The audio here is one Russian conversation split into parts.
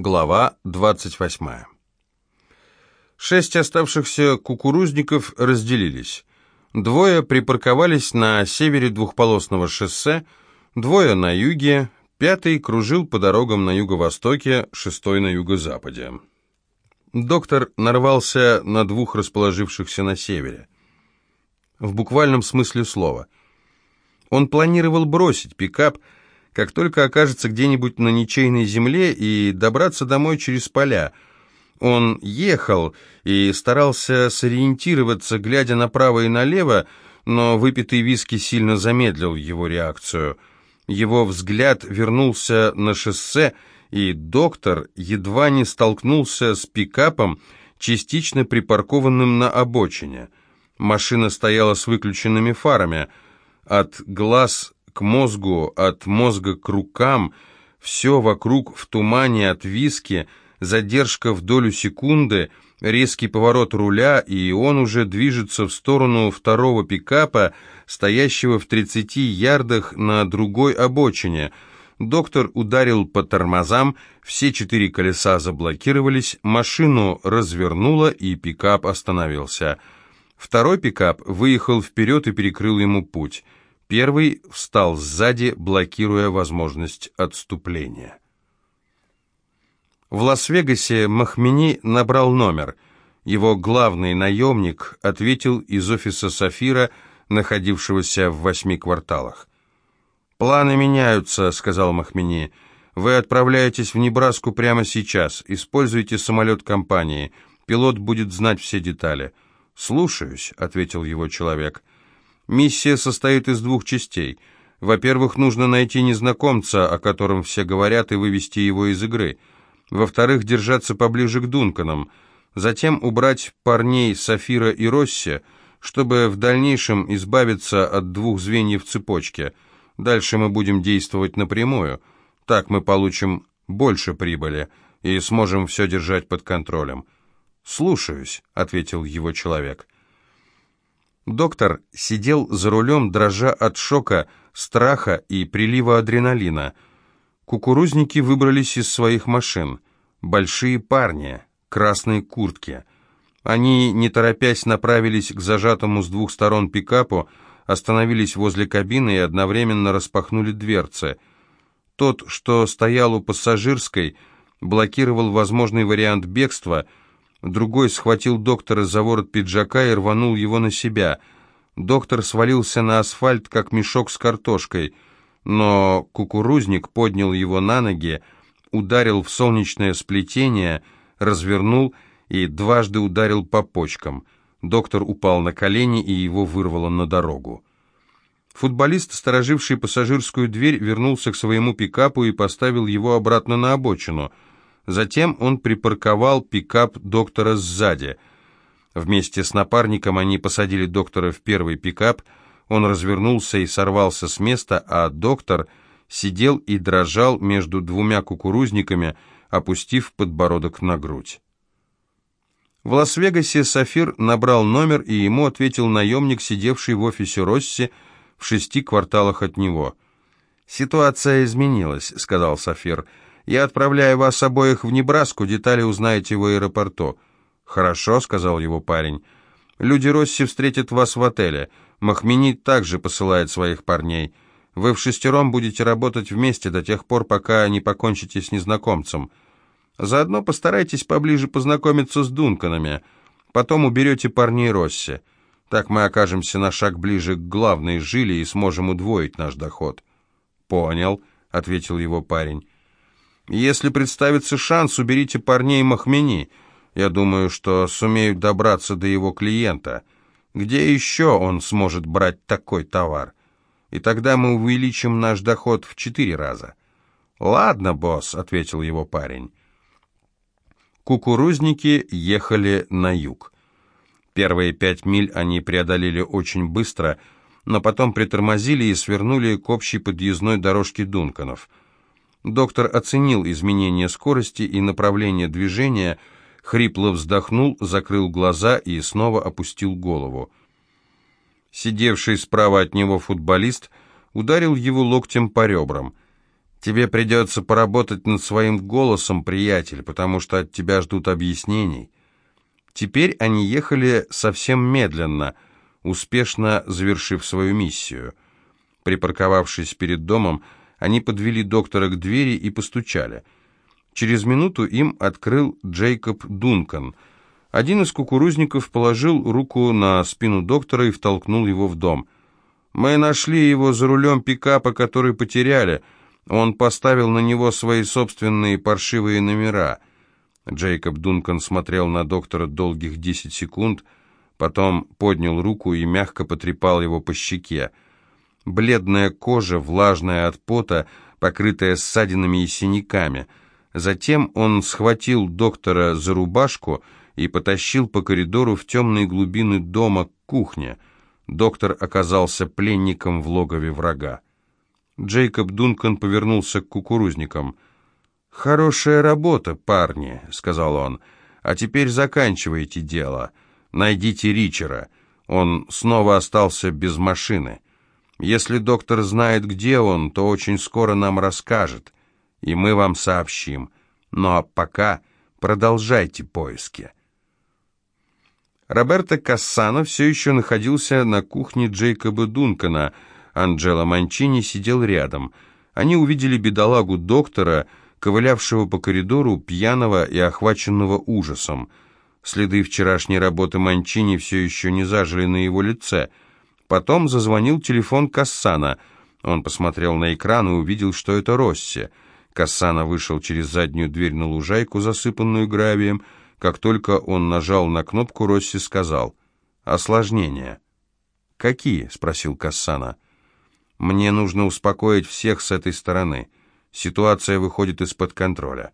Глава 28. Шесть оставшихся кукурузников разделились. Двое припарковались на севере двухполосного шоссе, двое на юге, пятый кружил по дорогам на юго-востоке, шестой на юго-западе. Доктор нарвался на двух расположившихся на севере. В буквальном смысле слова. Он планировал бросить пикап, как только окажется где-нибудь на ничейной земле и добраться домой через поля. Он ехал и старался сориентироваться, глядя направо и налево, но выпитый виски сильно замедлил его реакцию. Его взгляд вернулся на шоссе, и доктор едва не столкнулся с пикапом, частично припаркованным на обочине. Машина стояла с выключенными фарами. От глаз к мозгу, от мозга к рукам, все вокруг в тумане от виски, задержка в долю секунды, резкий поворот руля, и он уже движется в сторону второго пикапа, стоящего в 30 ярдах на другой обочине. Доктор ударил по тормозам, все четыре колеса заблокировались, машину развернуло, и пикап остановился. Второй пикап выехал вперед и перекрыл ему путь. Первый встал сзади, блокируя возможность отступления. В Лас-Вегасе Махмени набрал номер. Его главный наемник ответил из офиса Сафира, находившегося в восьми кварталах. «Планы меняются», — сказал Махмени. «Вы отправляетесь в Небраску прямо сейчас. Используйте самолет компании. Пилот будет знать все детали». «Слушаюсь», — ответил его человек. Миссия состоит из двух частей. Во-первых, нужно найти незнакомца, о котором все говорят, и вывести его из игры. Во-вторых, держаться поближе к Дунканам. Затем убрать парней Сафира и Росси, чтобы в дальнейшем избавиться от двух звеньев цепочки. Дальше мы будем действовать напрямую. Так мы получим больше прибыли и сможем все держать под контролем. «Слушаюсь», — ответил его человек. Доктор сидел за рулем, дрожа от шока, страха и прилива адреналина. Кукурузники выбрались из своих машин. Большие парни, красные куртки. Они, не торопясь, направились к зажатому с двух сторон пикапу, остановились возле кабины и одновременно распахнули дверцы. Тот, что стоял у пассажирской, блокировал возможный вариант бегства — Другой схватил доктора за ворот пиджака и рванул его на себя. Доктор свалился на асфальт, как мешок с картошкой, но кукурузник поднял его на ноги, ударил в солнечное сплетение, развернул и дважды ударил по почкам. Доктор упал на колени, и его вырвало на дорогу. Футболист, стороживший пассажирскую дверь, вернулся к своему пикапу и поставил его обратно на обочину — Затем он припарковал пикап доктора сзади. Вместе с напарником они посадили доктора в первый пикап, он развернулся и сорвался с места, а доктор сидел и дрожал между двумя кукурузниками, опустив подбородок на грудь. В Лас-Вегасе Сафир набрал номер, и ему ответил наемник, сидевший в офисе Росси в шести кварталах от него. «Ситуация изменилась», — сказал Сафир. Я отправляю вас обоих в Небраску, детали узнаете в аэропорту». «Хорошо», — сказал его парень. «Люди Росси встретят вас в отеле. Махмени также посылает своих парней. Вы в шестером будете работать вместе до тех пор, пока не покончите с незнакомцем. Заодно постарайтесь поближе познакомиться с Дунканами. Потом уберете парней Росси. Так мы окажемся на шаг ближе к главной жиле и сможем удвоить наш доход». «Понял», — ответил его парень. Если представится шанс, уберите парней Махмени. Я думаю, что сумеют добраться до его клиента. Где еще он сможет брать такой товар? И тогда мы увеличим наш доход в четыре раза. «Ладно, босс», — ответил его парень. Кукурузники ехали на юг. Первые пять миль они преодолели очень быстро, но потом притормозили и свернули к общей подъездной дорожке Дунканов — Доктор оценил изменение скорости и направления движения, хрипло вздохнул, закрыл глаза и снова опустил голову. Сидевший справа от него футболист ударил его локтем по ребрам. Тебе придется поработать над своим голосом, приятель, потому что от тебя ждут объяснений. Теперь они ехали совсем медленно, успешно завершив свою миссию. Припарковавшись перед домом, они подвели доктора к двери и постучали. Через минуту им открыл Джейкоб Дункан. Один из кукурузников положил руку на спину доктора и втолкнул его в дом. «Мы нашли его за рулем пикапа, который потеряли. Он поставил на него свои собственные паршивые номера». Джейкоб Дункан смотрел на доктора долгих десять секунд, потом поднял руку и мягко потрепал его по щеке. Бледная кожа, влажная от пота, покрытая ссадинами и синяками. Затем он схватил доктора за рубашку и потащил по коридору в темные глубины дома к кухне. Доктор оказался пленником в логове врага. Джейкоб Дункан повернулся к кукурузникам. «Хорошая работа, парни», — сказал он. «А теперь заканчивайте дело. Найдите Ричера. Он снова остался без машины». Если доктор знает, где он, то очень скоро нам расскажет, и мы вам сообщим. Но пока продолжайте поиски. Роберто Кассано все еще находился на кухне Джейкоба Дункана. Анджело Манчини сидел рядом. Они увидели бедолагу доктора, ковылявшего по коридору, пьяного и охваченного ужасом. Следы вчерашней работы Манчини все еще не зажили на его лице — Потом зазвонил телефон Кассана. Он посмотрел на экран и увидел, что это Росси. Кассана вышел через заднюю дверь на лужайку, засыпанную гравием. Как только он нажал на кнопку, Росси сказал «Осложнения». «Какие?» — спросил Кассана. «Мне нужно успокоить всех с этой стороны. Ситуация выходит из-под контроля.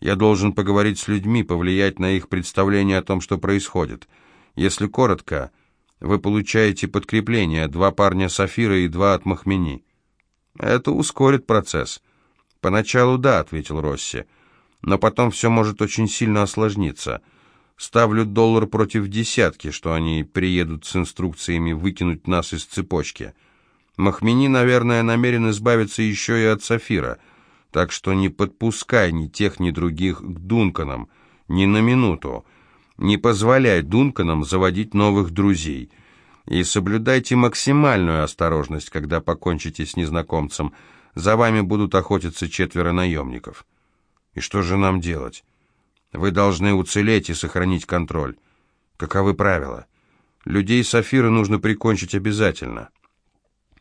Я должен поговорить с людьми, повлиять на их представление о том, что происходит. Если коротко, вы получаете подкрепление, два парня Сафира и два от Махмени. Это ускорит процесс. Поначалу да, ответил Росси, но потом все может очень сильно осложниться. Ставлю доллар против десятки, что они приедут с инструкциями выкинуть нас из цепочки. Махмени, наверное, намерен избавиться еще и от Сафира, так что не подпускай ни тех, ни других к Дунканам, ни на минуту. Не позволяй Дунканам заводить новых друзей. И соблюдайте максимальную осторожность, когда покончите с незнакомцем. За вами будут охотиться четверо наемников. И что же нам делать? Вы должны уцелеть и сохранить контроль. Каковы правила? Людей Сафира нужно прикончить обязательно.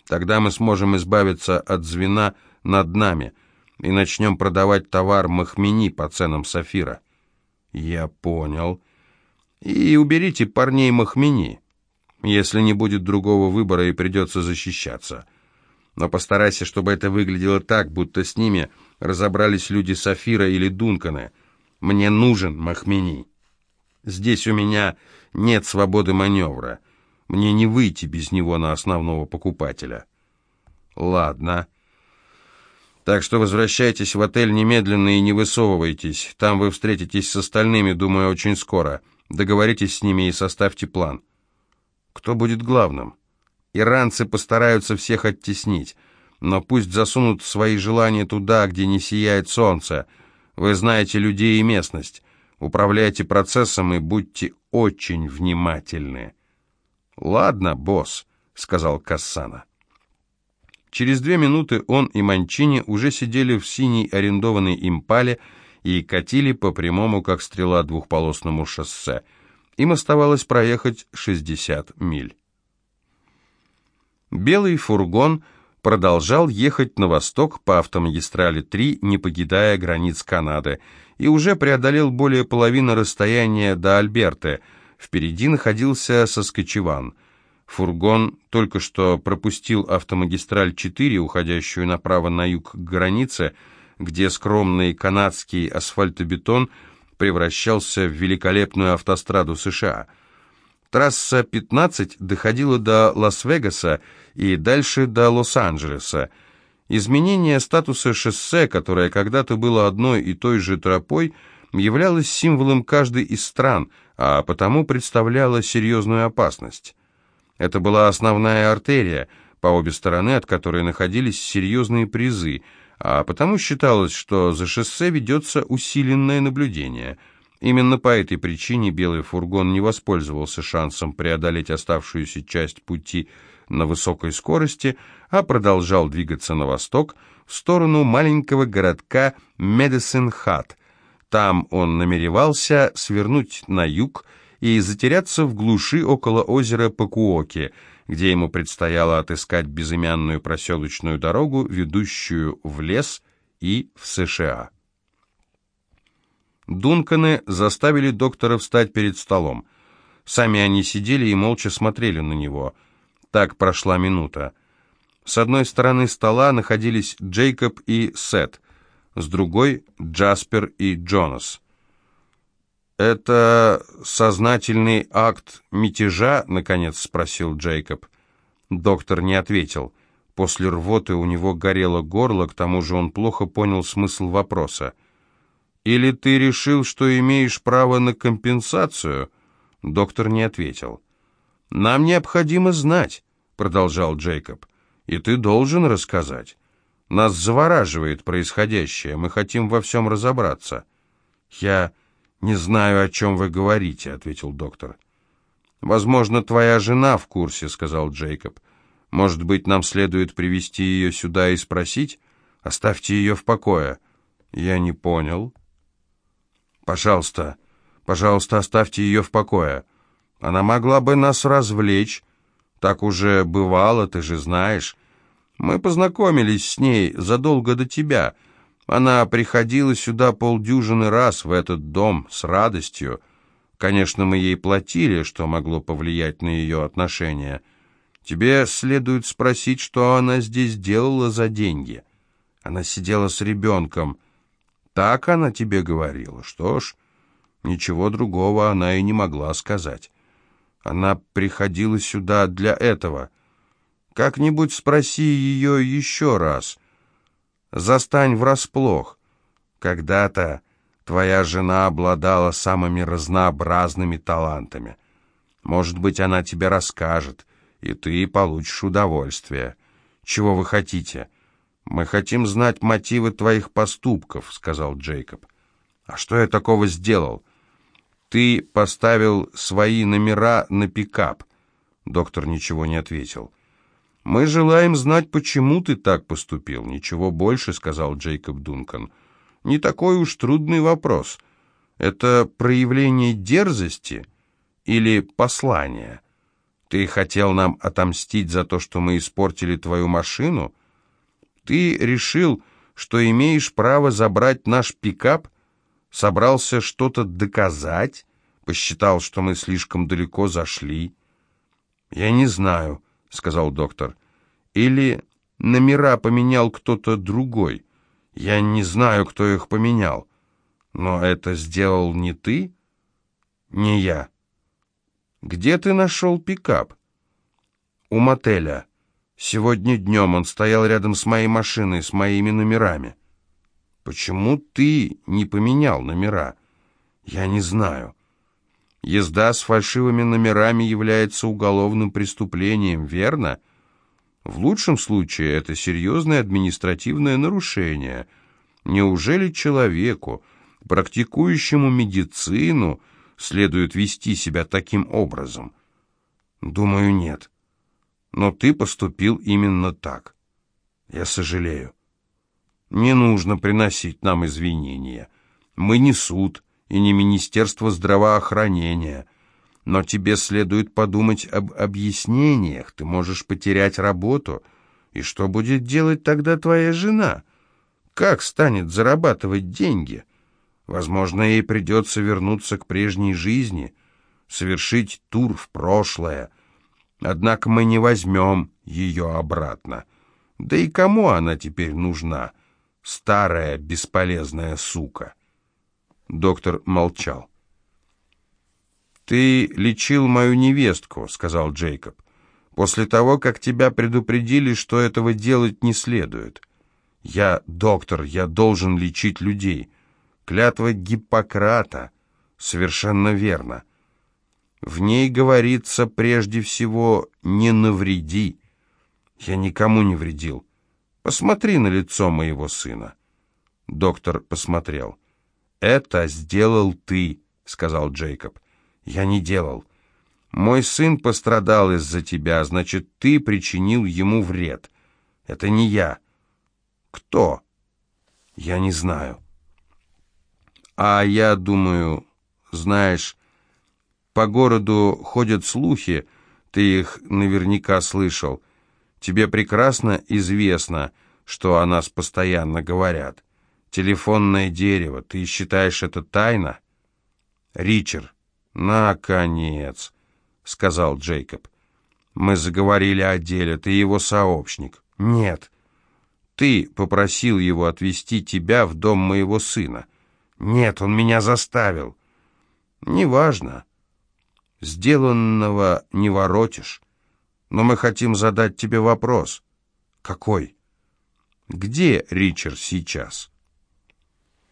Тогда мы сможем избавиться от звена над нами и начнем продавать товар Махмени по ценам Сафира. Я понял и уберите парней Махмени, если не будет другого выбора и придется защищаться. Но постарайся, чтобы это выглядело так, будто с ними разобрались люди Сафира или Дункана. Мне нужен Махмени. Здесь у меня нет свободы маневра. Мне не выйти без него на основного покупателя. Ладно. Так что возвращайтесь в отель немедленно и не высовывайтесь. Там вы встретитесь с остальными, думаю, очень скоро. Договоритесь с ними и составьте план. Кто будет главным? Иранцы постараются всех оттеснить, но пусть засунут свои желания туда, где не сияет солнце. Вы знаете людей и местность. Управляйте процессом и будьте очень внимательны. «Ладно, босс», — сказал Кассана. Через две минуты он и Манчини уже сидели в синей арендованной импале, и катили по прямому, как стрела, двухполосному шоссе. Им оставалось проехать 60 миль. Белый фургон продолжал ехать на восток по автомагистрали 3, не покидая границ Канады, и уже преодолел более половины расстояния до Альберты. Впереди находился Соскочеван. Фургон только что пропустил автомагистраль 4, уходящую направо на юг к границе, где скромный канадский асфальтобетон превращался в великолепную автостраду США. Трасса 15 доходила до Лас-Вегаса и дальше до Лос-Анджелеса. Изменение статуса шоссе, которое когда-то было одной и той же тропой, являлось символом каждой из стран, а потому представляло серьезную опасность. Это была основная артерия, по обе стороны от которой находились серьезные призы – а потому считалось, что за шоссе ведется усиленное наблюдение. Именно по этой причине белый фургон не воспользовался шансом преодолеть оставшуюся часть пути на высокой скорости, а продолжал двигаться на восток, в сторону маленького городка Медисон-Хат. Там он намеревался свернуть на юг и затеряться в глуши около озера Пакуоки, где ему предстояло отыскать безымянную проселочную дорогу, ведущую в лес и в США. Дунканы заставили доктора встать перед столом. Сами они сидели и молча смотрели на него. Так прошла минута. С одной стороны стола находились Джейкоб и Сет, с другой — Джаспер и Джонас. «Это сознательный акт мятежа?» — наконец спросил Джейкоб. Доктор не ответил. После рвоты у него горело горло, к тому же он плохо понял смысл вопроса. «Или ты решил, что имеешь право на компенсацию?» Доктор не ответил. «Нам необходимо знать», — продолжал Джейкоб, — «и ты должен рассказать. Нас завораживает происходящее, мы хотим во всем разобраться». «Я не знаю, о чем вы говорите», — ответил доктор. «Возможно, твоя жена в курсе», — сказал Джейкоб. «Может быть, нам следует привести ее сюда и спросить? Оставьте ее в покое». «Я не понял». «Пожалуйста, пожалуйста, оставьте ее в покое. Она могла бы нас развлечь. Так уже бывало, ты же знаешь. Мы познакомились с ней задолго до тебя. Она приходила сюда полдюжины раз, в этот дом, с радостью. Конечно, мы ей платили, что могло повлиять на ее отношения. Тебе следует спросить, что она здесь делала за деньги. Она сидела с ребенком». Так она тебе говорила. Что ж, ничего другого она и не могла сказать. Она приходила сюда для этого. Как-нибудь спроси ее еще раз. Застань врасплох. Когда-то твоя жена обладала самыми разнообразными талантами. Может быть, она тебе расскажет, и ты получишь удовольствие. Чего вы хотите?» «Мы хотим знать мотивы твоих поступков», — сказал Джейкоб. «А что я такого сделал?» «Ты поставил свои номера на пикап». Доктор ничего не ответил. «Мы желаем знать, почему ты так поступил. Ничего больше», — сказал Джейкоб Дункан. «Не такой уж трудный вопрос. Это проявление дерзости или послание? Ты хотел нам отомстить за то, что мы испортили твою машину?» Ты решил, что имеешь право забрать наш пикап? Собрался что-то доказать? Посчитал, что мы слишком далеко зашли? Я не знаю, сказал доктор. Или номера поменял кто-то другой? Я не знаю, кто их поменял. Но это сделал не ты? Не я. Где ты нашел пикап? У мотеля. Сегодня днем он стоял рядом с моей машиной, с моими номерами. Почему ты не поменял номера? Я не знаю. Езда с фальшивыми номерами является уголовным преступлением, верно? В лучшем случае это серьезное административное нарушение. Неужели человеку, практикующему медицину, следует вести себя таким образом? Думаю, нет но ты поступил именно так. Я сожалею. Не нужно приносить нам извинения. Мы не суд и не Министерство здравоохранения, но тебе следует подумать об объяснениях. Ты можешь потерять работу. И что будет делать тогда твоя жена? Как станет зарабатывать деньги? Возможно, ей придется вернуться к прежней жизни, совершить тур в прошлое, Однако мы не возьмем ее обратно. Да и кому она теперь нужна? Старая бесполезная сука. Доктор молчал. «Ты лечил мою невестку», — сказал Джейкоб, «после того, как тебя предупредили, что этого делать не следует. Я доктор, я должен лечить людей. Клятва Гиппократа. Совершенно верно. В ней говорится прежде всего «не навреди». Я никому не вредил. Посмотри на лицо моего сына». Доктор посмотрел. «Это сделал ты», — сказал Джейкоб. «Я не делал. Мой сын пострадал из-за тебя, значит, ты причинил ему вред. Это не я». «Кто?» «Я не знаю». «А я думаю, знаешь, по городу ходят слухи, ты их наверняка слышал. Тебе прекрасно известно, что о нас постоянно говорят. Телефонное дерево, ты считаешь это тайна? Ричард, наконец, сказал Джейкоб. Мы заговорили о деле, ты его сообщник. Нет. Ты попросил его отвезти тебя в дом моего сына. Нет, он меня заставил. Неважно. Сделанного не воротишь. Но мы хотим задать тебе вопрос. Какой? Где Ричард сейчас?